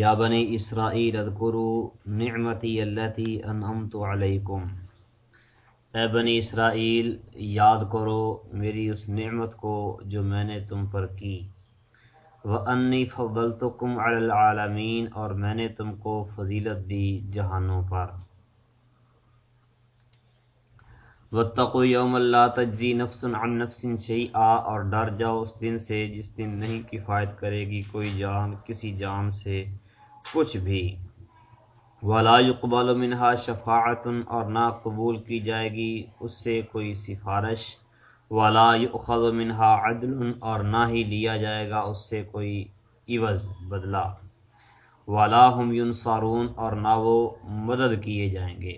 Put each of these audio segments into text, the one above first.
یا بنی اسرائیل اذکروا نعمتی اللتی انعمت علیکم اے بنی اسرائیل یاد کرو میری اس نعمت کو جو میں نے تم پر کی. وَأَنِّي فَضَّلْتُكُمْ عَلَى الْعَالَمِينَ، اور میں نے تم کو فضیلت دی جہانوں پر. وَاتَّقُوا يَوْمَ لَا تَجْزِي نَفْسٌ عَن نَفْسٍ شَيْئًا، اور ڈر جاؤ اس دن سے جس دن نہیں کفایت کرے گی کوئی جان کسی جان سے. کچھ بھی۔ وَلَا يُقْبَلُ مِنْهَا شَفَاعَةٌ اور نہ قبول کی جائے گی اس سے کوئی سفارش۔ وَلَا يُؤْخَذُ مِنْهَا عَدْلٌ اور نہ ہی لیا جائے گا اس سے کوئی عوض، بدلہ۔ وَلَا هُمْ يُنصَرُونَ اور نہ وہ مدد کیے جائیں گے۔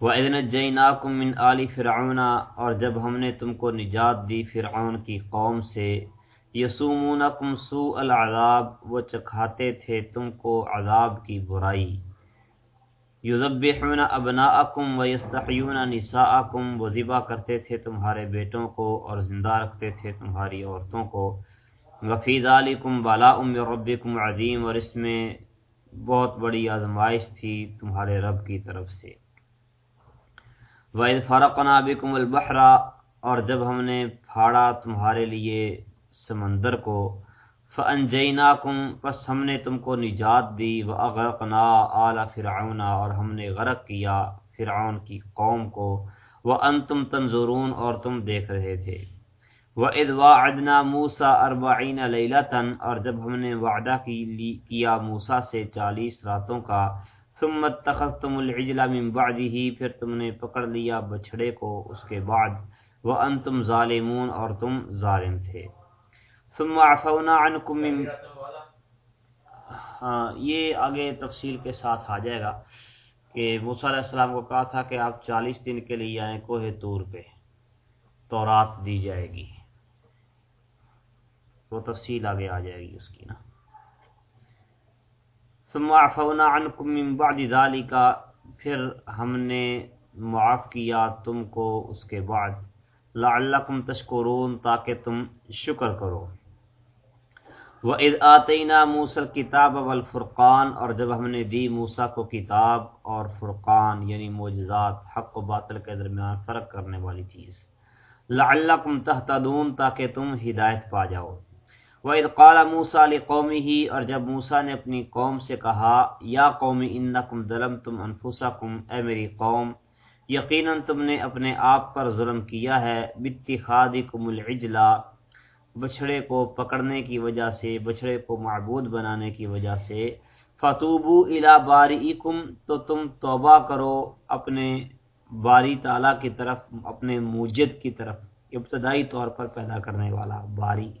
وَإِذْ نَجَّيْنَاكُمْ مِنْ آلِ فِرْعَوْنَ اور جب ہم نے تم کو نجات دی فرعون کی قوم سے یسومونکم سوء العذاب وہ چکھاتے تھے تم کو عذاب کی برائی۔ یذبحون ابناءکم ویستحیون نساءکم، وہ ذبح کرتے تھے تمہارے بیٹوں کو اور زندہ رکھتے تھے تمہاری عورتوں کو۔ وفی ذالکم بلاء من ربکم عظیم، اور اس میں بہت بڑی آزمائش تھی تمہارے رب کی طرف سے۔ وَإِذْ فَرَقْنَا بِكُمُ الْبَحْرَ، اور جب ہم نے پھاڑا تمہارے لیے سمندر کو۔ فَأَنْجَيْنَاكُمْ، پس ہم نے تم کو نجات دی۔ وَأَغْرَقْنَا آلَ فِرْعَوْنَ، اور ہم نے غرق کیا فرعون کی قوم کو۔ وَأَنْتُمْ تَنْظُرُونَ، اور تم دیکھ رہے تھے۔ وَإِذْ وَعَدْنَا مُوسَى أَرْبَعِينَ لَيْلَةً، اور جب ہم نے وعدہ کیا موسیٰ سے چالیس راتوں کا، ثم اتخذتم العجل من بعده، پھر تم نے پکڑ لیا بچڑے کو اس کے بعد۔ وانتم ظالمون، اور تم ظالم تھے۔ ثم عفونا عنكم من ہاں یہ آگے تفصیل کے ساتھ آ جائے گا کہ موسیٰ علیہ السلام کو کہا تھا کہ آپ چالیس دن کے لیے آئیں کوہ طور پہ، تورات دی جائے گی۔ وہ تفصیل آگے آ جائے گی اس کی نا۔ ثم عفونا عنكم من بعد ذلك پھر ہم نے معاف کیا تم کو اس کے بعد۔ لعلکم تشکرون، تاکہ تم شکر کرو۔ وَإِذْ آتَيْنَا مُوسَى الْكِتَابَ وَالْفُرْقَانَ، اور جب ہم نے دی موسیٰ کو کتاب اور فرقان یعنی معجزات، حق و باطل کے درمیان فرق کرنے والی چیز، لعلکم تہتدون تاکہ تم ہدایت پا جاؤ۔ وَإِذْ قَالَ مُوسَى لِقَوْمِهِ، اور جب موسیٰ نے اپنی قوم سے کہا، یا قوم انکم ظلمتم انفسکم اے میری قوم، یقیناً تم نے اپنے آپ پر ظلم کیا ہے باتخاذکم العجلہ بچھڑے کو پکڑنے کی وجہ سے، بچھڑے کو معبود بنانے کی وجہ سے۔ فتوبو الی بارئکم تو تم توبہ کرو اپنے باری تعالیٰ کی طرف، اپنے موجد کی طرف، ابتدائی طور پر پیدا کرنے والا باری۔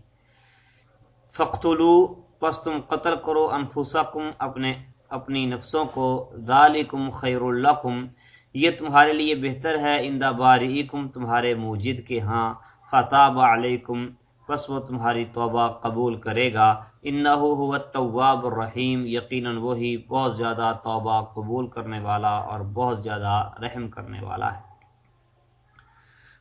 فقتلو پس تم قتل کرو انفسکم، اپنے، اپنی نفسوں کو۔ ذالکم خیر لکم یہ تمہارے لیے بہتر ہے۔ اندہ باریکم تمہارے موجد کے ہاں۔ فتاب علیکم پس وہ تمہاری توبہ قبول کرے گا۔ انہو هو التواب الرحیم، یقیناً وہی بہت زیادہ توبہ قبول کرنے والا اور بہت زیادہ رحم کرنے والا ہے۔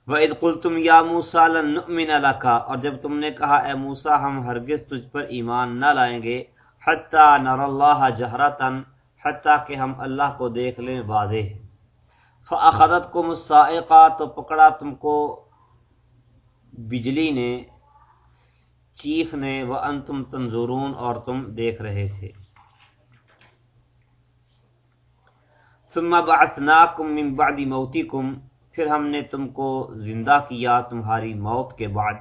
وَإِذْ قُلْتُمْ يَا مُوسَى لَن نُؤْمِنَ لَكَ، اور جب تم نے کہا، اے موسیٰ، ہم ہرگز تجھ پر ایمان نہ لائیں گے حَتَّى نَرَ اللَّهَ جَهْرَةً حتیٰ کہ ہم اللہ کو دیکھ لیں واضح۔ فَأَخَذَتْكُمُ الصَّائِقَةُ تو پکڑا تم کو بجلی نے۔ چیخ نے وَأَنْتُمْ تَنْظُرُونَ اور تم دیکھ رہے تھے۔ ثُمَّ بَعَثْنَاكُمْ مِنْ بَعْدِ مَوْتِكُمْ، پھر ہم نے تم کو زندہ کیا تمہاری موت کے بعد۔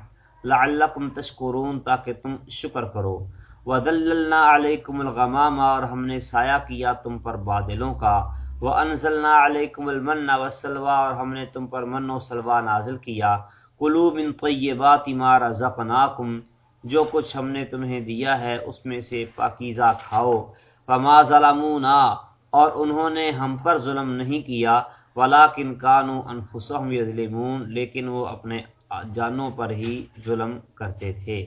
لعلکم تشکرون تاکہ تم شکر کرو۔ وَذَلَّلْنَا عَلَيْكُمُ الْغَمَامَ، اور ہم نے سایہ کیا تم پر بادلوں کا۔ وَأَنزَلْنَا عَلَيْكُمُ الْمَنَّ وَالسَّلْوَى، اور ہم نے تم پر من و سلوى نازل کیا۔ قُلُوا مِن طَيِّبَاتِ مَا رَزَقْنَاكُمْ۔ جو کچھ ہم نے تمہیں دیا ہے اس میں سے پاکیزہ کھاؤ۔ فَمَا ظَلَمُونَا۔ اور انہوں نے ہم پر ظلم نہیں کیا۔ ولاکن کانو انفسہم یظلمون لیکن وہ اپنے جانوں پر ہی ظلم کرتے تھے۔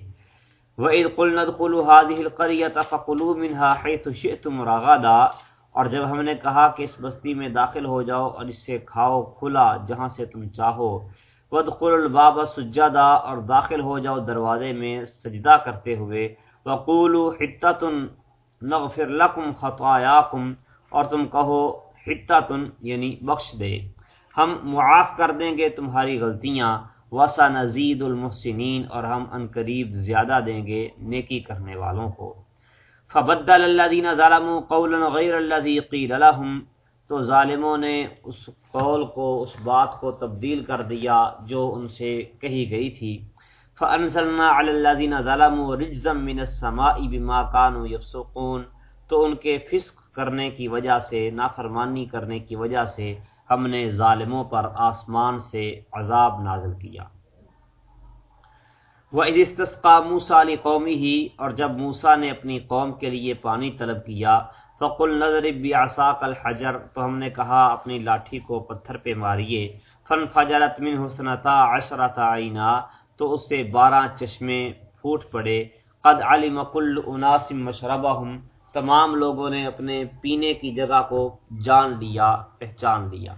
وَإِذْ قُلْنَا ادْخُلُوا هَذِهِ الْقَرْيَةَ فَكُلُوا مِنْهَا حَيْثُ شِئْتُمْ رَغَدًا۔ اور جب ہم نے کہا کہ اس بستی میں داخل ہو جاؤ اور اس سے کھاؤ کھلا جہاں سے تم چاہو۔ وَادْخُلُوا الْبَابَ سُجَّدًا اور داخل ہو جاؤ دروازے میں سجدہ کرتے ہوئے۔ وقول حتتن نغفر لکم خطایاکم اور تم کہو حتتن یعنی بخش دے۔ ہم معاف کر دیں گے تمہاری غلطیاں۔ وسا نزید المحسنین اور ہم ان قریب زیادہ دیں گے نیکی کرنے والوں کو۔ فبدل الذين ظلموا قولا غير الذي قيل لهم تو ظالموں نے اس قول کو، اس بات کو تبدیل کر دیا جو ان سے کہی گئی تھی۔ فانزلنا على الذين ظلموا رجزا من السماء بما كانوا يفسقون۔ تو ان کے فسق کرنے کی وجہ سے، نافرمانی کرنے کی وجہ سے ہم نے ظالموں پر آسمان سے عذاب نازل کیا۔ وہ ادستقا موسا علی قومی ہی اور جب موسا نے اپنی قوم کے لیے پانی طلب کیا فقل نظر بیاساک الحجر تو ہم نے کہا، اپنی لاٹھی کو پتھر پہ ماریے۔ فن فجرت من حسنتا عشرت آئینہ تو اس سے بارہ چشمے پھوٹ پڑے۔ قد علم کل اناسم مشربہم تمام لوگوں نے اپنے پینے کی جگہ کو جان لیا، پہچان لیا۔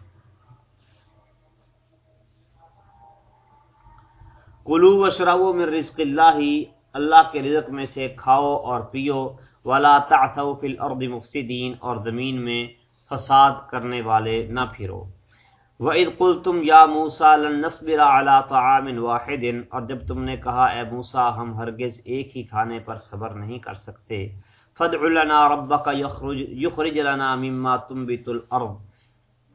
کلو و شرو میں رزق اللہ ہی اللہ کے رزق میں سے کھاؤ اور پیو۔ ولا تعثوا فی الارض مفسدین اور زمین میں فساد کرنے والے نہ پھرو۔ وَإِذْ قُلْتُمْ يَا مُوسَى لَن نَّصْبِرَ عَلَى طَعَامٍ وَاحِدٍ اور جب تم نے کہا، اے موسیٰ، ہم ہرگز ایک ہی کھانے پر صبر نہیں کر سکتے۔ فَادْعُ لَنَا رَبَّكَ يُخْرِجْ لَنَا مِمَّا تُنبِتُ الْأَرْض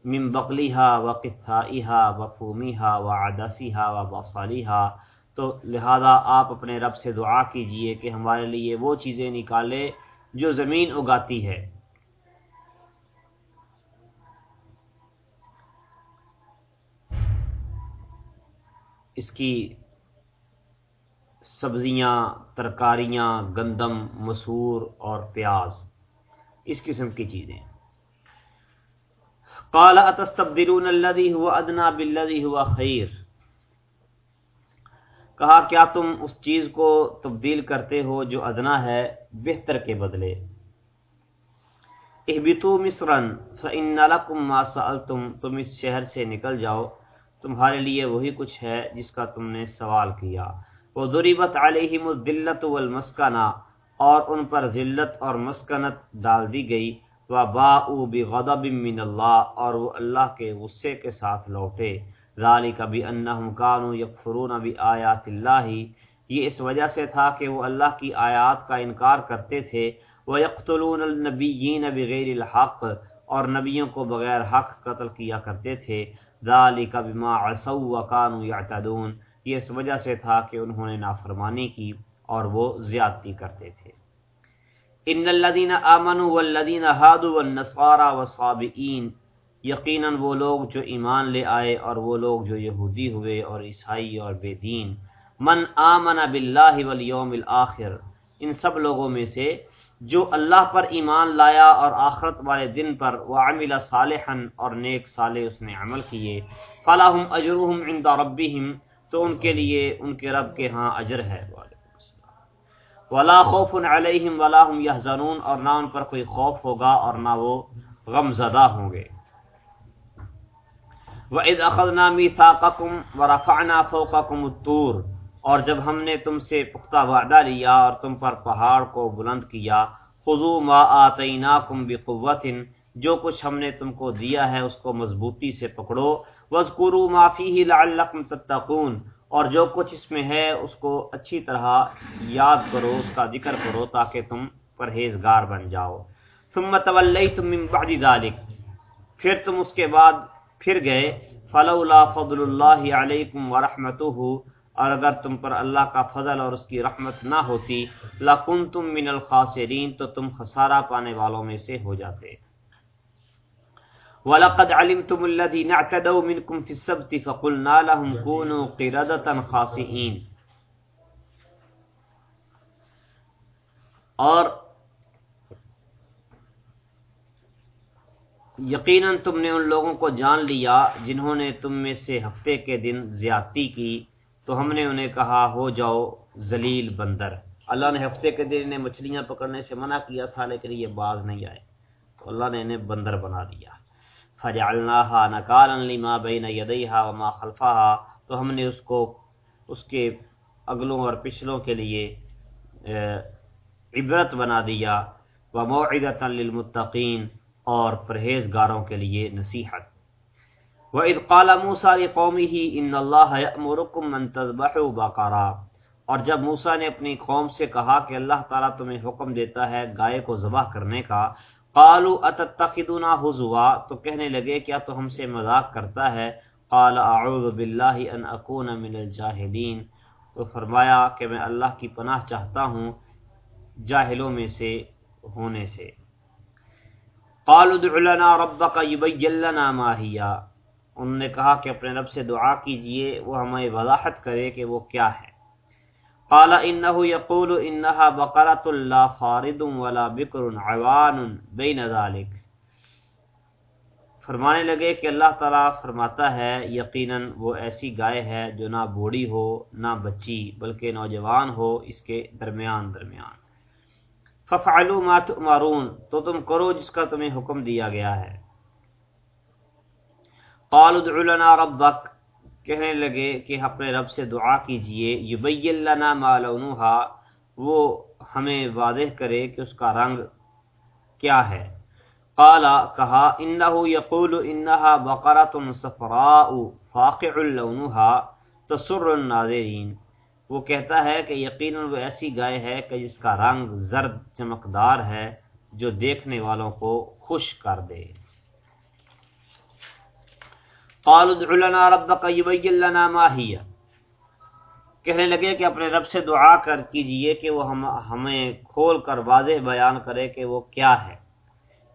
من بقلیها وقثائها وفومیها وعدسها وبصلیها تو لہذا آپ اپنے رب سے دعا کیجیے کہ ہمارے لیے وہ چیزیں نکالے جو زمین اگاتی ہے۔ اس کی سبزیاں، ترکاریاں، گندم، مسور اور پیاز، اس قسم کی چیزیں۔ قال اتستبدلون الذي هو ادنى بالذي هو خير کہا، کیا تم اس چیز کو تبدیل کرتے ہو جو ادنا ہے بہتر کے بدلے؟ اہبتو مصرن فان لکم ما سألتم، تم اس شہر سے نکل جاؤ، تمہارے لیے وہی کچھ ہے جس کا تم نے سوال کیا۔ وہ ضریبت علیہم الدلت والمسکنہ اور ان پر ذلت اور مسکنت ڈال دی گئی۔ وہ باؤ بغضب من اللہ اور وہ اللہ کے غصے کے ساتھ لوٹے۔ ذالک بانہم کانوا یکفرون بآیات اللہ۔ یہ اس وجہ سے تھا کہ وہ اللہ کی آیات کا انکار کرتے تھے۔ ویقتلون النبیین بغیر الحق۔ اور نبیوں کو بغیر حق قتل کیا کرتے تھے۔ ذالک بما عصوا وکانوا یعتدون۔ یہ اس وجہ سے تھا کہ انہوں نے نافرمانی کی اور وہ زیادتی کرتے تھے۔ ان الذين امنوا والذين هادوا والنصارى والصابئين یقیناً وہ لوگ جو ایمان لے آئے اور وہ لوگ جو یہودی ہوئے اور عیسائی اور بے دین من آمن باللہ والیوم الاخر۔ ان سب لوگوں میں سے جو اللہ پر ایمان لایا اور آخرت والے دن پر وعمل صالحا اور نیک صالح اس نے عمل کیے۔ فلاحم اجرحم عند ربهم۔ تو ان کے لیے ان کے رب کے ہاں اجر ہے۔ ولا خوف علیہم ولا هم يحزنون اور نہ ان پر کوئی خوف ہوگا اور نہ وہ غم زدہ ہوں گے۔ وَإِذْ أَخَذْنَا مِيثَاقَكُمْ وَرَفَعْنَا فَوْقَكُمُ الطُّورَ اور جب ہم نے تم سے پختہ وعدہ لیا اور تم پر پہاڑ کو بلند کیا، خُذُوا مَا آتَيْنَاكُمْ بِقُوَّةٍ، جو کچھ ہم نے تم کو دیا ہے اس کو مضبوطی سے پکڑو۔ وَاذْكُرُوا مَا فِيهِ لَعَلَّكُمْ تَتَّقُونَ۔ اور جو کچھ اس میں ہے اس کو اچھی طرح یاد کرو، اس کا ذکر کرو تاکہ تم پرہیزگار بن جاؤ۔ ثُمَّ تَوَلَّيْتُم مِّن بَعْدِ ذَلِكَ۔ پھر تم اس کے بعد پھر گئے، فلولا فضل اللہ علیکم ورحمتہ اور اگر تم پر اللہ کا فضل اور اس کی رحمت نہ ہوتی لکنتم من الخاسرین تو تم خسارہ پانے والوں میں سے ہو جاتے۔ وَلَقَدْ عَلِمْتُمُ الَّذِينَ اعْتَدَوْا مِنْكُمْ فِي السَّبْتِ فَقُلْنَا لَهُمْ كُونُوا قِرَدَةً خَاسِئِينَ۔ اور یقیناً تم نے ان لوگوں کو جان لیا جنہوں نے تم میں سے ہفتے کے دن زیادتی کی، تو ہم نے انہیں کہا، ہو جاؤ ذلیل بندر۔ اللہ نے ہفتے کے دن انہیں مچھلیاں پکڑنے سے منع کیا تھا، لیکن یہ باز نہیں آئے۔ تو اللہ نے انہیں بندر بنا دیا۔ فجعلناها نکالا لما بین یدیها وما خلفها تو ہم نے اس کو، اس کے اگلوں اور پچھلوں کے لیے عبرت بنا دیا۔ و للمتقین۔ اور پرہیزگاروں کے لیے نصیحت۔ و ادقال موسا قومی ہی ان اللہ مرکم منتظبح بقارا اور جب موسا نے اپنی قوم سے کہا کہ اللہ تعالیٰ تمہیں حکم دیتا ہے گائے کو ذبح کرنے کا قالو اتتخذنا حزوا تو کہنے لگے، کیا تو ہم سے مذاق کرتا ہے؟ قال اعوذ باللہ ان اکون من الجاہلین تو فرمایا کہ میں اللہ کی پناہ چاہتا ہوں جاہلوں میں سے ہونے سے۔ قالوا ادع لنا ربك يبين لنا ما هي۔ انہوں نے کہا کہ اپنے رب سے دعا کیجیے، وہ ہمیں وضاحت کرے کہ وہ کیا ہے۔ قال انه يقول انها بقره لا خارد ولا بكر عوان بين ذلك فرمانے لگے کہ اللہ تعالیٰ فرماتا ہے، یقیناً وہ ایسی گائے ہے جو نہ بوڑھی ہو، نہ بچی، بلکہ نوجوان ہو اس کے درمیان درمیان۔ ففعلوا ما تؤمرون، تو تم کرو جس کا تمہیں حکم دیا گیا ہے۔ قالوا ادع لنا ربك، کہنے لگے کہ اپنے رب سے دعا کیجیے، یبین لنا ما لونها، وہ ہمیں واضح کرے کہ اس کا رنگ کیا ہے۔ قال، کہا، انه يقول انها بقره صفراء، فاقع لونها، تسر الناظرین۔ وہ کہتا ہے کہ یقیناً وہ ایسی گائے ہے کہ جس کا رنگ زرد چمکدار ہے جو دیکھنے والوں کو خوش کر دے۔ قالوا ادع لنا ربك يبين لنا ما هي کہنے لگے کہ اپنے رب سے دعا کر کیجیے کہ وہ ہم ہمیں کھول کر واضح بیان کرے کہ وہ کیا ہے۔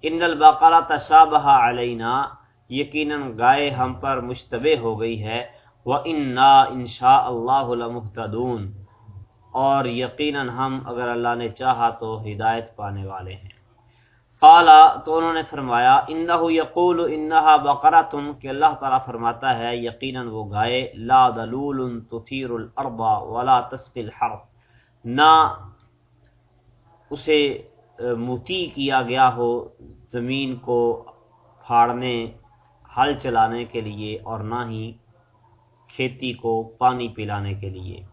ان البقرہ تشابہ علینا۔ یقیناً گائے ہم پر مشتبہ ہو گئی ہے۔ وہ انا انشاء اللہ لمحتدون اور یقیناً ہم اگر اللہ نے چاہا تو ہدایت پانے والے ہیں۔ قالا تو انہوں نے فرمایا انہو یقول انہا بقرتن کہ اللہ تعالیٰ فرماتا ہے، یقیناً وہ گائے، لا دلول تثیر الارض ولا تسقی الحرف نہ اسے موتی کیا گیا ہو زمین کو پھاڑنے، ہل چلانے کے لیے، اور نہ ہی کھیتی کو پانی پلانے کے لیے۔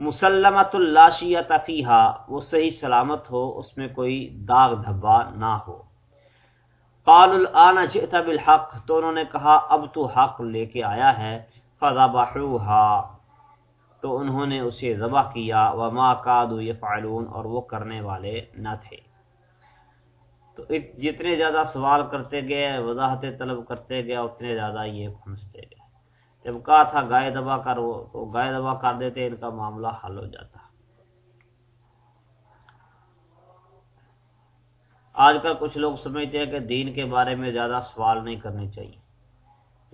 مسلمت اللاشیت فیہا، وہ صحیح سلامت ہو، اس میں کوئی داغ دھبا نہ ہو۔ قال الان جئت بالحق، تو انہوں نے کہا، اب تو حق لے کے آیا ہے فذبحوها تو انہوں نے اسے ذبح کیا، وما کادوا يفعلون اور وہ کرنے والے نہ تھے۔ تو جتنے زیادہ سوال کرتے گئے وضاحت طلب کرتے گئے، اتنے زیادہ یہ پھنستے گئے۔ جب کہا تھا گائے دبا کر، وہ تو گائے دبا کر دیتے، ان کا معاملہ حل ہو جاتا۔ آج کل کچھ لوگ سمجھتے ہیں کہ دین کے بارے میں زیادہ سوال نہیں کرنے چاہیے۔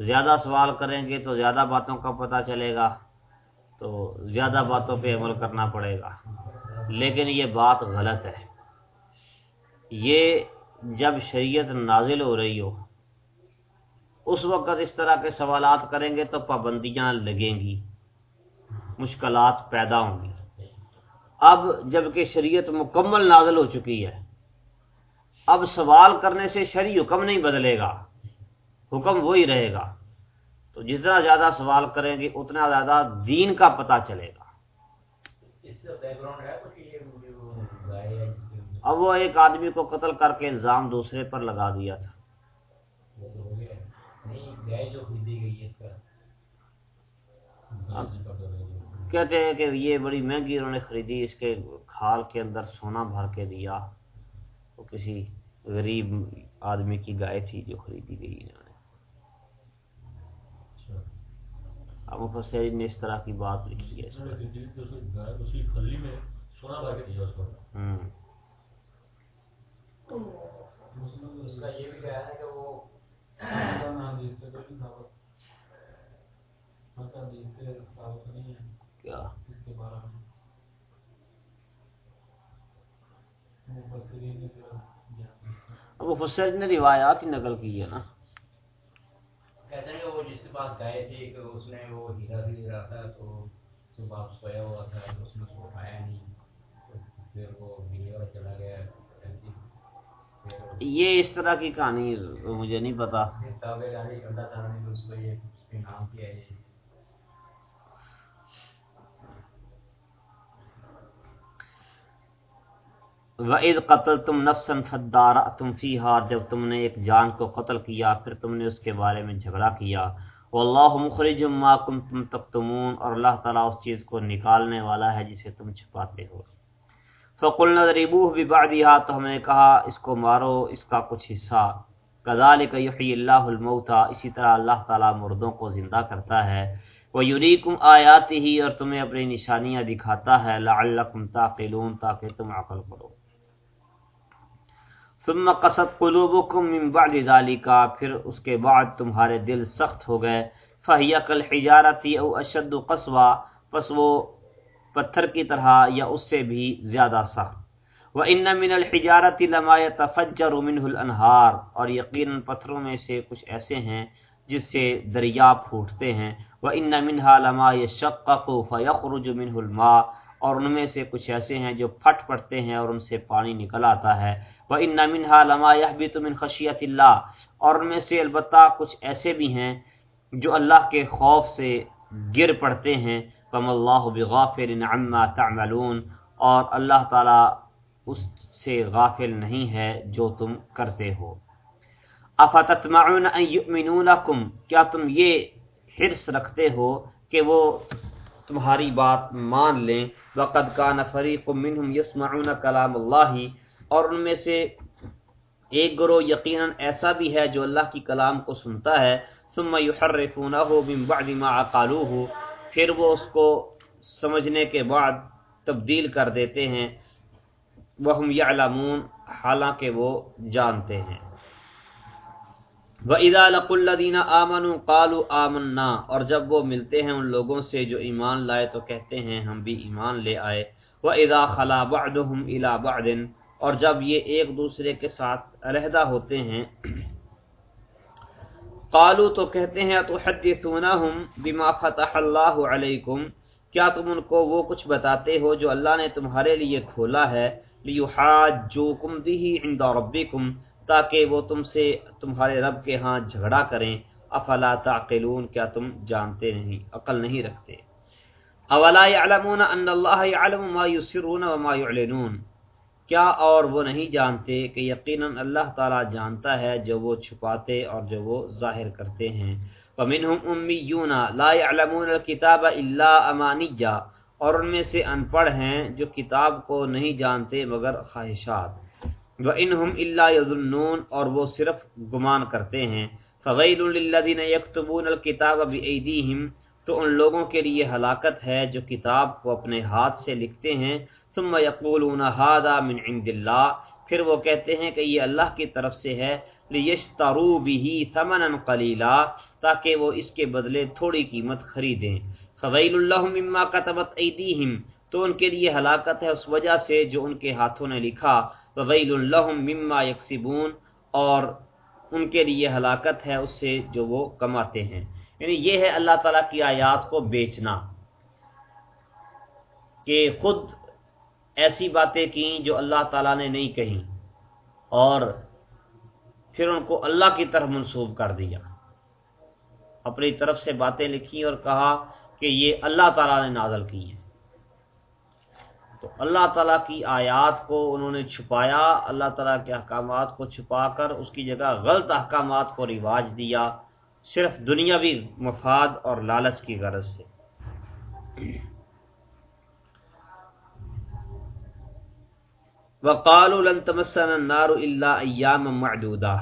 زیادہ سوال کریں گے تو زیادہ باتوں کا پتہ چلے گا، تو زیادہ باتوں پہ عمل کرنا پڑے گا۔ لیکن یہ بات غلط ہے۔ یہ جب شریعت نازل ہو رہی ہو اس وقت اس طرح کے سوالات کریں گے تو پابندیاں لگیں گی مشکلات پیدا ہوں گی۔ اب جبکہ شریعت مکمل نازل ہو چکی ہے اب سوال کرنے سے شریع حکم نہیں بدلے گا حکم وہی رہے گا۔ تو جتنا زیادہ سوال کریں گے اتنا زیادہ دین کا پتہ چلے گا۔ اب وہ ایک آدمی کو قتل کر کے الزام دوسرے پر لگا دیا تھا۔ کہتے ہیں کہ یہ بڑی مہنگی انہوں نے خریدی اس کے کھال کے اندر سونا بھر کے دیا۔ وہ کسی غریب آدمی کی گائے تھی جو خریدی گئی انہوں نے۔ اب مفسرین نے اس طرح کی بات لکھی ہے کیا اب مفسر نے روایات ہی نقل کی ہے نا۔ کہتے ہیں کہ وہ جس کے پاس گائے تھی کہ اس نے وہ ہیرا بھی رہا تھا تو صبح سویا ہوا تھا تو اس نے اٹھایا نہیں۔ پھر وہ ہیرا چلا گیا۔ یہ اس طرح کی کہانی مجھے نہیں پتا۔ وعید قتل تم نفسن فدار تم فی ہار جب تم نے ایک جان کو قتل کیا، پھر تم نے اس کے بارے میں جھگڑا کیا۔ واللہ مخرج ما کنتم تکتمون اور اللہ تعالیٰ اس چیز کو نکالنے والا ہے جسے تم چھپاتے ہو۔ فقلنا ضریبوہ ببعدها تو ہم نے کہا، اس کو مارو، اس کا کچھ حصہ۔ کذالک یحیی اللہ الموتا اسی طرح اللہ تعالیٰ مردوں کو زندہ کرتا ہے۔ وہ یوریکم آیاتی ہی اور تمہیں اپنی نشانیاں دکھاتا ہے۔ لعلکم تاقلون تاکہ تم عقل کرو۔ ثم قصد قلوبکم من بعد ذالک پھر اس کے بعد تمہارے دل سخت ہو گئے۔ فہیا کل حجارتی او اشد قصوا پس وہ پتھر کی طرح یا اس سے بھی زیادہ سخت۔ وہ ان من الحجارت لما يتفجر منه الانہار اور یقینا پتھروں میں سے کچھ ایسے ہیں جس سے دریا پھوٹتے ہیں۔ وہ ان منہا لما يشقق فيخرج منه الماء۔ اور ان میں سے کچھ ایسے ہیں جو پھٹ پڑتے ہیں اور ان سے پانی نکل آتا ہے۔ وہ ان منہا لما يهبط من خشیت اللہ اور ان میں سے البتہ کچھ ایسے بھی ہیں جو اللہ کے خوف سے گر پڑتے ہیں۔ کم اللہ بغافل عما تعملون اور اللہ تعالی اس سے غافل نہیں ہے جو تم کرتے ہو۔ افتتمعون ان یؤمنون لکم کیا تم یہ حرص رکھتے ہو کہ وہ تمہاری بات مان لیں؟ وقد کان فریق منہم یسمعون کلام اللہ اور ان میں سے ایک گروہ یقیناً ایسا بھی ہے جو اللہ کی کلام کو سنتا ہے۔ ثم یحرفونه من بعد ما قالوه پھر وہ اس کو سمجھنے کے بعد تبدیل کر دیتے ہیں۔ وہم یعلمون حالانکہ وہ جانتے ہیں۔ وَإِذَا لَقُوا الَّذِينَ آمَنُوا قَالُوا آمَنَّا۔ اور جب وہ ملتے ہیں ان لوگوں سے جو ایمان لائے تو کہتے ہیں، ہم بھی ایمان لے آئے۔ وَإِذَا خَلَا بَعْدُهُمْ إِلَى بَعْدٍ۔ اور جب یہ ایک دوسرے کے ساتھ علیحدہ ہوتے ہیں قالو تو کہتے ہیں تو تحدثونہم بما فتح اللہ علیکم؟ کیا تم ان کو وہ کچھ بتاتے ہو جو اللہ نے تمہارے لیے کھولا ہے؟ لیحاجوکم به عند ربکم، تاکہ وہ تم سے تمہارے رب کے ہاں جھگڑا کریں۔ افلا تعقلون، کیا تم جانتے نہیں، عقل نہیں رکھتے۔ اولا يعلمون ان اللہ يعلم ما يسرون وما يعلنون کیا اور وہ نہیں جانتے کہ یقیناً اللہ تعالی جانتا ہے جو وہ چھپاتے اور جو وہ ظاہر کرتے ہیں۔ ومنهم امیون لا يعلمون الكتاب الا امانیہ اور ان میں سے ان پڑھ ہیں جو کتاب کو نہیں جانتے مگر خواہشات۔ وَإِنْهُمْ إِلَّا يَظُنُّونَ اور وہ صرف گمان کرتے ہیں۔ فَغَيْلٌ لِلَّذِينَ يَكْتُبُونَ الْكِتَابَ بِأَيْدِيهِمْ تو ان لوگوں کے لیے ہلاکت ہے جو کتاب کو اپنے ہاتھ سے لکھتے ہیں۔ ثم يقولون هذا من عند الله پھر وہ کہتے ہیں کہ یہ اللہ کی طرف سے ہے۔ لیشتروا به ثمنا قليلا۔ تاکہ وہ اس کے بدلے تھوڑی قیمت خریدیں۔ فویل لهم مما كتبت ايديهم تو ان کے لیے ہلاکت ہے اس وجہ سے جو ان کے ہاتھوں نے لکھا۔ وغیل الحم مما یکسبون اور ان کے لیے ہلاکت ہے اس سے جو وہ کماتے ہیں۔ یعنی یہ ہے اللہ تعالیٰ کی آیات کو بیچنا۔ کہ خود ایسی باتیں کیں جو اللہ تعالیٰ نے نہیں کہیں اور پھر ان کو اللہ کی طرف منسوب کر دیا۔ اپنی طرف سے باتیں لکھی اور کہا کہ یہ اللہ تعالیٰ نے نازل کی ہیں۔ تو اللہ تعالیٰ کی آیات کو انہوں نے چھپایا، اللہ تعالیٰ کے احکامات کو چھپا کر اس کی جگہ غلط احکامات کو رواج دیا، صرف دنیاوی مفاد اور لالچ کی غرض سے۔ وقال تمسن النار الا ایام معدودہ۔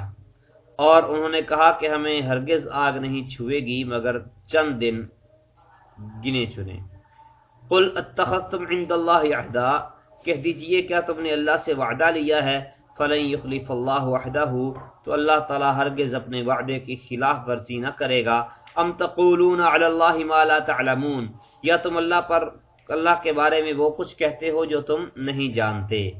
اور انہوں نے کہا کہ ہمیں ہرگز آگ نہیں چھوئے گی، مگر چند دن گنے چنے۔ قل اتخذتم عند اللہ عہدا کہہ دیجیے، کیا تم نے اللہ سے وعدہ لیا ہے؟ فلن یخلف اللہ وحدہ۔ تو اللہ تعالی ہرگز اپنے وعدے کی خلاف ورزی نہ کرے گا۔ ام تقولون علی اللہ ما لا تعلمون۔ یا تم اللہ پر، اللہ کے بارے میں وہ کچھ کہتے ہو جو تم نہیں جانتے۔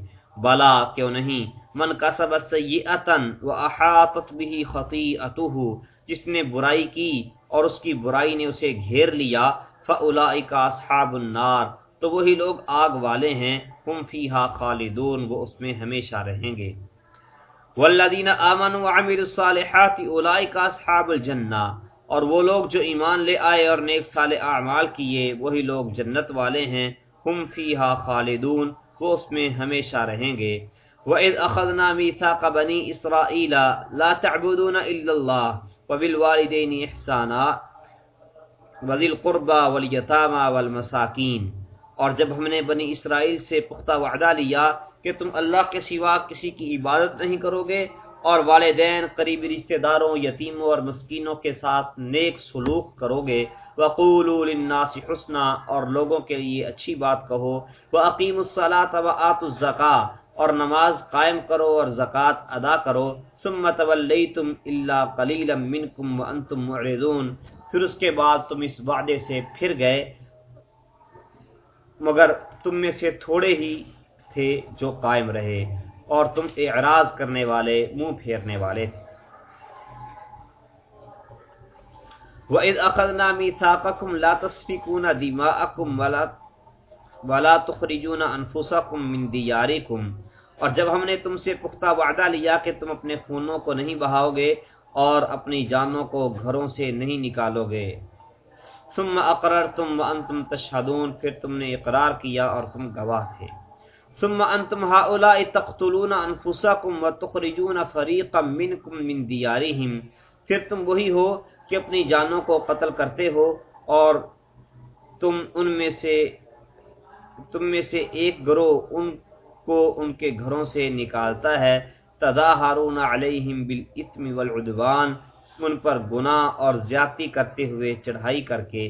بلا کیوں نہیں؟ من کسب سیئتا واحاطت به خطیئته جس نے برائی کی اور اس کی برائی نے اسے گھیر لیا فَأُولَئِكَ أَصْحَابُ النَّارِ، تو وہی لوگ آگ والے ہیں، ہم فیہا خالدون، وہ اس میں ہمیشہ رہیں گے۔ والذین آمنوا وعملوا الصالحات اولئک اصحاب الجنہ، اور وہ لوگ جو ایمان لے آئے اور نیک صالح اعمال کیے، وہی لوگ جنت والے ہیں، ہم فیہا خالدون وہ اس میں ہمیشہ رہیں گے۔ وَإِذْ أَخَذْنَا مِيثَاقَ بَنِي إِسْرَائِيلَ لَا تَعْبُدُونَ إِلَّا اللَّهَ وَبِالْوَالِدَيْنِ إِحْسَانًا وَذِي الْقُرْبَى وَالْيَتَامَى وَالْمَسَاكِينَ۔ اور جب ہم نے بنی اسرائیل سے پختہ وعدہ لیا کہ تم اللہ کے سوا کسی کی عبادت نہیں کرو گے اور والدین، قریبی رشتہ داروں، یتیموں اور مسکینوں کے ساتھ نیک سلوک کرو گے وقول الناس حسنا، اور لوگوں کے لیے اچھی بات کہو وہ عقیم الصلاۃ و آت اور نماز قائم کرو اور زکوٰۃ ادا کرو سمت ولی تم اللہ کلیل من کم و معرضون۔ پھر اس کے بعد تم اس وعدے سے پھر گئے، مگر تم میں سے تھوڑے ہی تھے جو قائم رہے، اور تم اعراض کرنے والے، منہ پھیرنے والے تھے۔ وَإِذْ أَخَذْنَا مِيثَاقَكُمْ لَا تَسْفِكُونَ دِمَاءَكُمْ وَلَا وَلَا تُخْرِجُونَ أَنفُسَكُمْ مِنْ دِيَارِكُمْ۔ اور جب ہم نے تم سے پختہ وعدہ لیا کہ تم اپنے خونوں کو نہیں بہاؤ گے اور اپنی جانوں کو گھروں سے نہیں نکالو گے۔ ثم اقررتم وانتم تشهدون، پھر تم نے اقرار کیا اور تم گواہ تھے۔ ثم انتم هؤلاء تقتلون انفسكم وتخرجون فريقا منكم من ديارهم۔ پھر تم وہی ہو کہ اپنی جانوں کو قتل کرتے ہو اور تم ان میں سے تم میں سے ایک گروہ ان کو ان کے گھروں سے نکالتا ہے۔ تداہرون علیہم بالاثم والعدوان، ان پر گناہ اور زیادتی کرتے ہوئے چڑھائی کر کے۔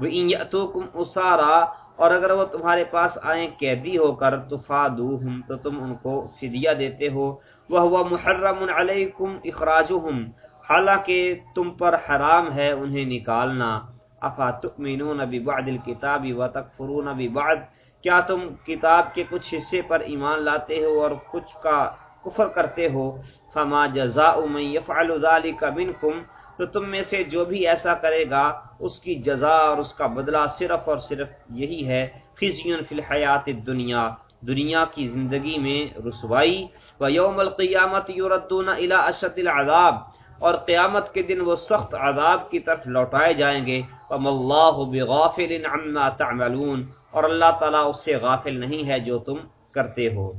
وَإِن يَأْتُوكُمْ أُسَارًا اور اگر وہ تمہارے پاس آئیں قیدی ہو کر تو فادوہم تو تم ان کو فدیہ دیتے ہو۔ وَهُوَ مُحَرَّمٌ عَلَيْكُمْ اخراجہم حالانکہ تم پر حرام ہے انہیں نکالنا۔ افا تؤمنون ببعد الكتاب وتکفرون ببعد کیا تم کتاب کے کچھ حصے پر ایمان لاتے ہو اور کچھ کا کفر کرتے ہو؟ فما جزاء من يفعل ذلك منكم تو تم میں سے جو بھی ایسا کرے گا، اس کی جزا اور اس کا بدلہ صرف اور صرف یہی ہے۔ خزی فی الحیات الدنیا۔ دنیا کی زندگی میں رسوائی۔ و یوم القیامت یردون الى اشد العذاب۔ اور قیامت کے دن وہ سخت عذاب کی طرف لوٹائے جائیں گے۔ وم اللہ بغافل عما تعملون۔ اور اللہ تعالیٰ اس سے غافل نہیں ہے جو تم کرتے ہو۔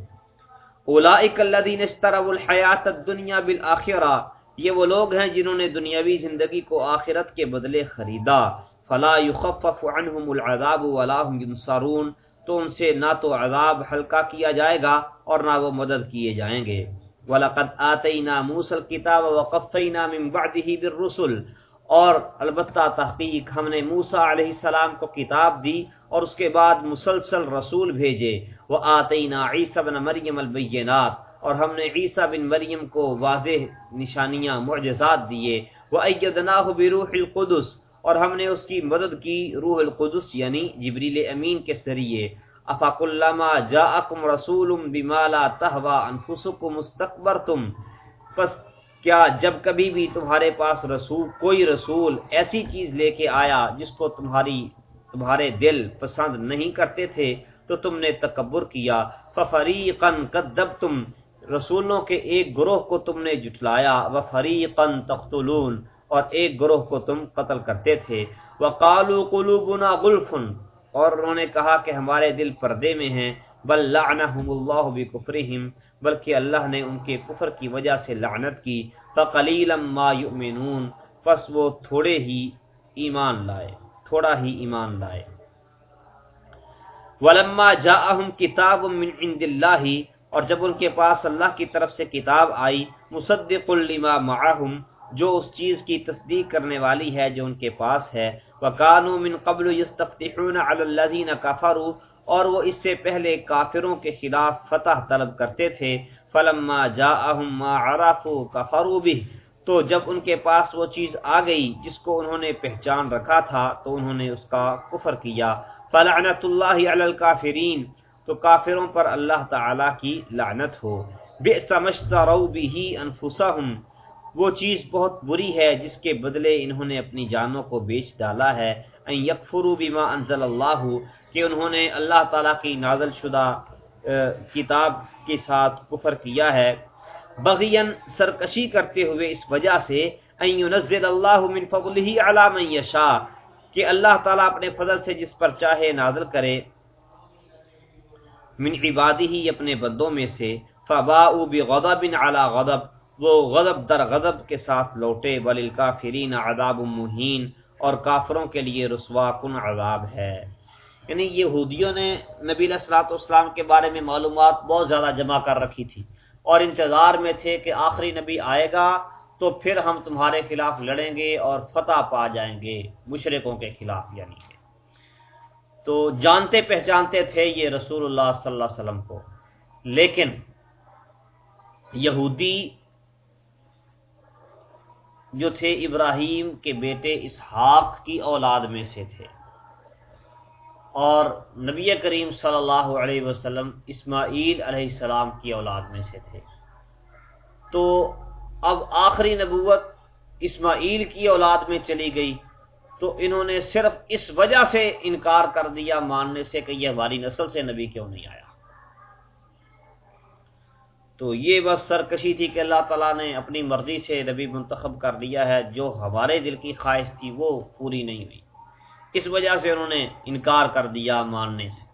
اولئک الذین اشتروا الحیات الدنیا بالآخرہ۔ یہ وہ لوگ ہیں جنہوں نے دنیاوی زندگی کو آخرت کے بدلے خریدا۔ فلا يخفف عنهم العذاب ولا هم ينصرون۔ تو ان سے نہ تو عذاب ہلکا کیا جائے گا اور نہ وہ مدد کیے جائیں گے۔ وَلَقَدْ آتَيْنَا مُوسَى الْكِتَابَ وَقَفَّيْنَا مِن بَعْدِهِ بِالرُّسُلِ۔ اور البتہ تحقیق ہم نے موسیٰ علیہ السلام کو کتاب دی اور اس کے بعد مسلسل رسول بھیجے۔ وہ آتینا عیسی بن مریم البینات اور ہم نے عیسیٰ بن مریم کو واضح نشانیاں، معجزات دیے۔ وہ ایدناہ بروح القدس۔ اور ہم نے اس کی مدد کی، روح القدس یعنی جبریل امین کے ذریعے۔ افاق اللہ جاءکم رسول بما لا تهوا انفسکم مستكبرتم پس کیا جب کبھی بھی تمہارے پاس رسول، کوئی رسول ایسی چیز لے کے آیا جس کو تمہاری، تمہارے دل پسند نہیں کرتے تھے، تو تم نے تکبر کیا۔ ففریقن کذبتم، رسولوں کے ایک گروہ کو تم نے جٹلایا وفریقن تقتلون، اور ایک گروہ کو تم قتل کرتے تھے۔ وقالوا قلوبنا غلف اور انہوں نے کہا کہ ہمارے دل پردے میں ہیں، بل لعنهم اللہ بکفرہم، بلکہ اللہ نے ان کے کفر کی وجہ سے لعنت کی فقلیلا ما یؤمنون، پس وہ تھوڑے ہی ایمان لائے، تھوڑا ہی ایمان لائے۔ ولما جاءہم کتاب من عند اللہ، اور جب ان کے پاس اللہ کی طرف سے کتاب آئی مصدق لما معہم جو اس چیز کی تصدیق کرنے والی ہے جو ان کے پاس ہے۔ وکانوا من قبل یستفتحون علی الذین کفروا اور وہ اس سے پہلے کافروں کے خلاف فتح طلب کرتے تھے۔ فلما جاءہم ما عرفوا کفروا به تو جب ان کے پاس وہ چیز آ گئی جس کو انہوں نے پہچان رکھا تھا تو انہوں نے اس کا کفر کیا۔ فلعنت اللہ علی الکافرین تو کافروں پر اللہ تعالی کی لعنت ہو۔ بئس مشتروا به انفسهم وہ چیز بہت بری ہے جس کے بدلے انہوں نے اپنی جانوں کو بیچ ڈالا ہے۔ ان یکفروا بما انزل اللہ، کہ انہوں نے اللہ تعالی کی نازل شدہ کتاب کے ساتھ کفر کیا ہے۔ بغین سرکشی کرتے ہوئے اس وجہ سے ان ينزل اللہ من فضله علی من یشاء، کہ اللہ تعالیٰ اپنے فضل سے جس پر چاہے نازل کرے۔ من عبادی ہی اپنے بندوں میں سے۔ فبا بغضب علی غضب وہ غضب در غضب کے ساتھ لوٹے بل کافرین عذاب مہین، اور کافروں کے لیے رسوا کن عذاب ہے۔ یعنی یہودیوں نے نبی السلاط اسلام کے بارے میں معلومات بہت زیادہ جمع کر رکھی تھی، اور انتظار میں تھے کہ آخری نبی آئے گا تو پھر ہم تمہارے خلاف لڑیں گے اور فتح پا جائیں گے مشرقوں کے خلاف یعنی۔ کہ تو جانتے پہچانتے تھے یہ رسول اللہ صلی اللہ علیہ وسلم کو، لیکن یہودی جو تھے ابراہیم کے بیٹے اسحاق کی اولاد میں سے تھے۔ اور نبی کریم صلی اللہ علیہ وسلم اسماعیل علیہ السلام کی اولاد میں سے تھے۔ تو اب آخری نبوت اسماعیل کی اولاد میں چلی گئی۔ تو انہوں نے صرف اس وجہ سے انکار کر دیا، ماننے سے کہ یہ ہماری نسل سے نبی کیوں نہیں آیا؟ تو یہ بس سرکشی تھی کہ اللہ تعالیٰ نے اپنی مرضی سے نبی منتخب کر دیا ہے، جو ہمارے دل کی خواہش تھی وہ پوری نہیں ہوئی۔ اس وجہ سے انہوں نے انکار کر دیا ماننے سے۔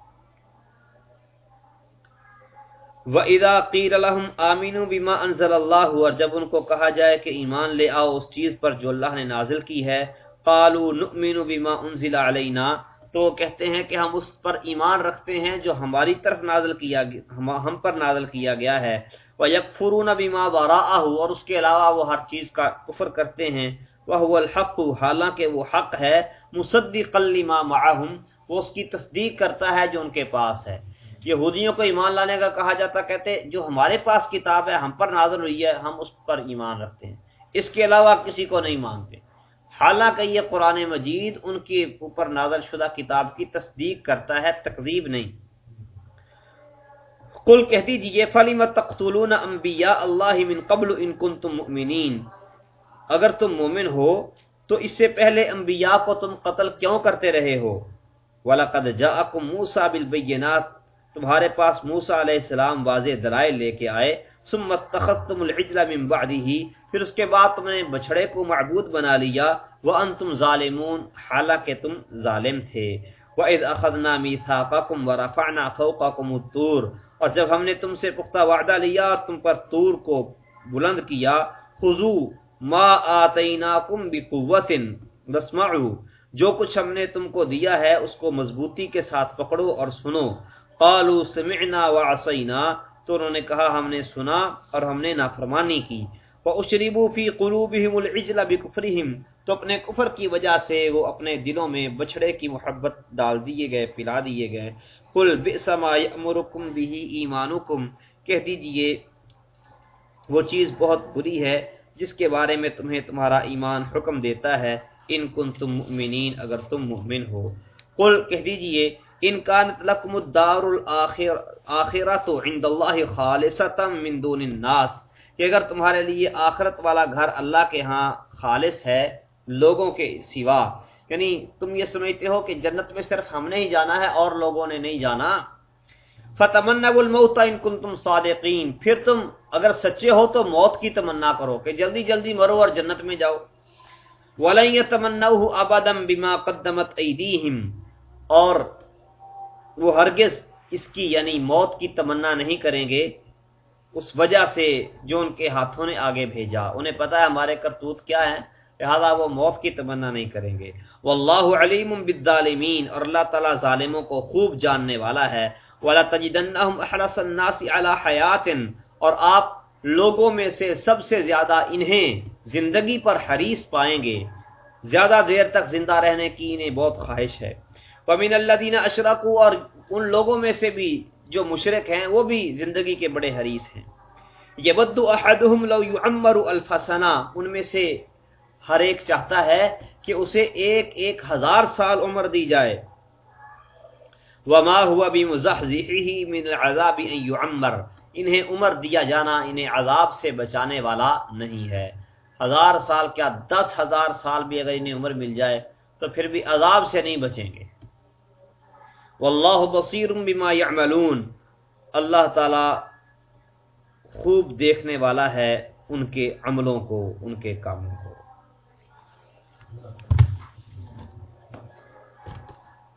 وَإِذَا قِيلَ لَهُمْ آمِنُوا بِمَا أَنزَلَ اللَّهُ اور جب ان کو کہا جائے کہ ایمان لے آؤ اس چیز پر جو اللہ نے نازل کی ہے، قَالُوا نُؤْمِنُ بِمَا أُنزِلَ عَلَيْنَا تو وہ کہتے ہیں کہ ہم اس پر ایمان رکھتے ہیں جو ہماری طرف نازل کیا ہم پر نازل کیا گیا ہے۔ وہ یکفرون بیما وارا اور اس کے علاوہ وہ ہر چیز کا کفر کرتے ہیں۔ وہ الحق، حالانکہ وہ حق ہے مصدق لما معهم، وہ اس کی تصدیق کرتا ہے جو ان کے پاس ہے۔ یہودیوں کو ایمان لانے کا کہا جاتا، کہتے جو ہمارے پاس کتاب ہے، ہم پر نازل ہوئی ہے، ہم اس پر ایمان رکھتے ہیں۔ اس کے علاوہ کسی کو نہیں مانتے۔ حالانکہ یہ قرآن مجید ان کے اوپر نازل شدہ کتاب کی تصدیق کرتا ہے، تقریب نہیں۔ کل کہہ دیجیے فلیم تختلون انبیاء اللہ من قبل ان کنتم مؤمنین اگر تم مومن ہو، تو اس سے پہلے انبیاء کو تم قتل کیوں کرتے رہے ہو؟ وَلَقَدْ جَاءَكُمْ مُوسَى بِالْبَيِّنَاتِ۔ تمہارے پاس موسیٰ علیہ السلام واضح درائل لے کے آئے۔ ثم اتخذتم العجل من بعده، پھر اس کے بعد تم نے بچڑے کو معبود بنا لیا، وانتم ظالمون، حالانکہ تم ظالم تھے۔ واذ اخذنا ميثاقكم ورفعنا فوقكم الطور۔ اور جب ہم نے تم سے پختہ وعدہ لیا اور تم پر طور کو بلند کیا، خذوا ما آتیناکم بقوت واسمعوا جو کچھ ہم نے تم کو دیا ہے، اس کو مضبوطی کے ساتھ پکڑو اور سنو۔ قالوا سمعنا وعصينا۔ تو انہوں نے کہا، ہم نے سنا اور ہم نے نافرمانی کی۔ وَأُشْرِبُوا فِي قُلُوبِهِمُ الْعِجْلَ بِكُفْرِهِمْ۔ تو اپنے کفر کی وجہ سے وہ اپنے دلوں میں بچڑے کی محبت ڈال دیے گئے، پلا دیے گئے۔ قُلْ بِئْسَ مَا يَأْمُرُكُمْ بِهِ ایمانکم کہہ دیجیے، وہ چیز بہت بری ہے جس کے بارے میں تمہیں تمہارا ایمان حکم دیتا ہے۔ ان کنتم مؤمنین اگر تم مؤمن ہو۔ قل کہہ دیجیے ان کانت لکم الدار الاخرۃ عند اللہ خالصتا من دون الناس، کہ اگر تمہارے لیے آخرت والا گھر اللہ کے ہاں خالص ہے لوگوں کے سوا۔ یعنی تم یہ سمجھتے ہو کہ جنت میں صرف ہم نے ہی جانا ہے اور لوگوں نے نہیں جانا۔ فتمنوا الموت ان کنتم صادقین۔ پھر تم اگر سچے ہو تو موت کی تمنا کرو کہ جلدی جلدی مرو اور جنت میں جاؤ۔ ولن يتمنوه ابدا بما قدمت ایدیہم اور وہ ہرگز اس کی یعنی موت کی تمنا نہیں کریں گے۔ اس وجہ سے جو ان کے ہاتھوں نے آگے بھیجا۔ انہیں پتا ہے ہمارے کرتوت کیا ہے لہذا وہ موت کی تمنا نہیں کریں گے۔ وہ اللہ علیم بالظالمین، اور اللہ تعالیٰ ظالموں کو خوب جاننے والا ہے۔ ولا تجدنهم احرص الناس على حیات اور آپ لوگوں میں سے سب سے زیادہ انہیں زندگی پر حریص پائیں گے۔ زیادہ دیر تک زندہ رہنے کی انہیں بہت خواہش ہے۔ ومن الذين اشركوا اور ان لوگوں میں سے بھی جو مشرک ہیں، وہ بھی زندگی کے بڑے حریص ہیں۔ یبد احدهم لو يعمر الف ان میں سے ہر ایک چاہتا ہے کہ اسے ایک ایک ہزار سال عمر دی جائے۔ وما هو بمزحزحه من العذاب ان يعمر۔ انہیں عمر دیا جانا، انہیں عذاب سے بچانے والا نہیں ہے۔ ہزار سال کیا دس ہزار سال بھی اگر انہیں عمر مل جائے، تو پھر بھی عذاب سے نہیں بچیں گے۔ واللہ بصیر بما یعملون۔ اللہ تعالی خوب دیکھنے والا ہے ان کے عملوں کو، ان کے کاموں کو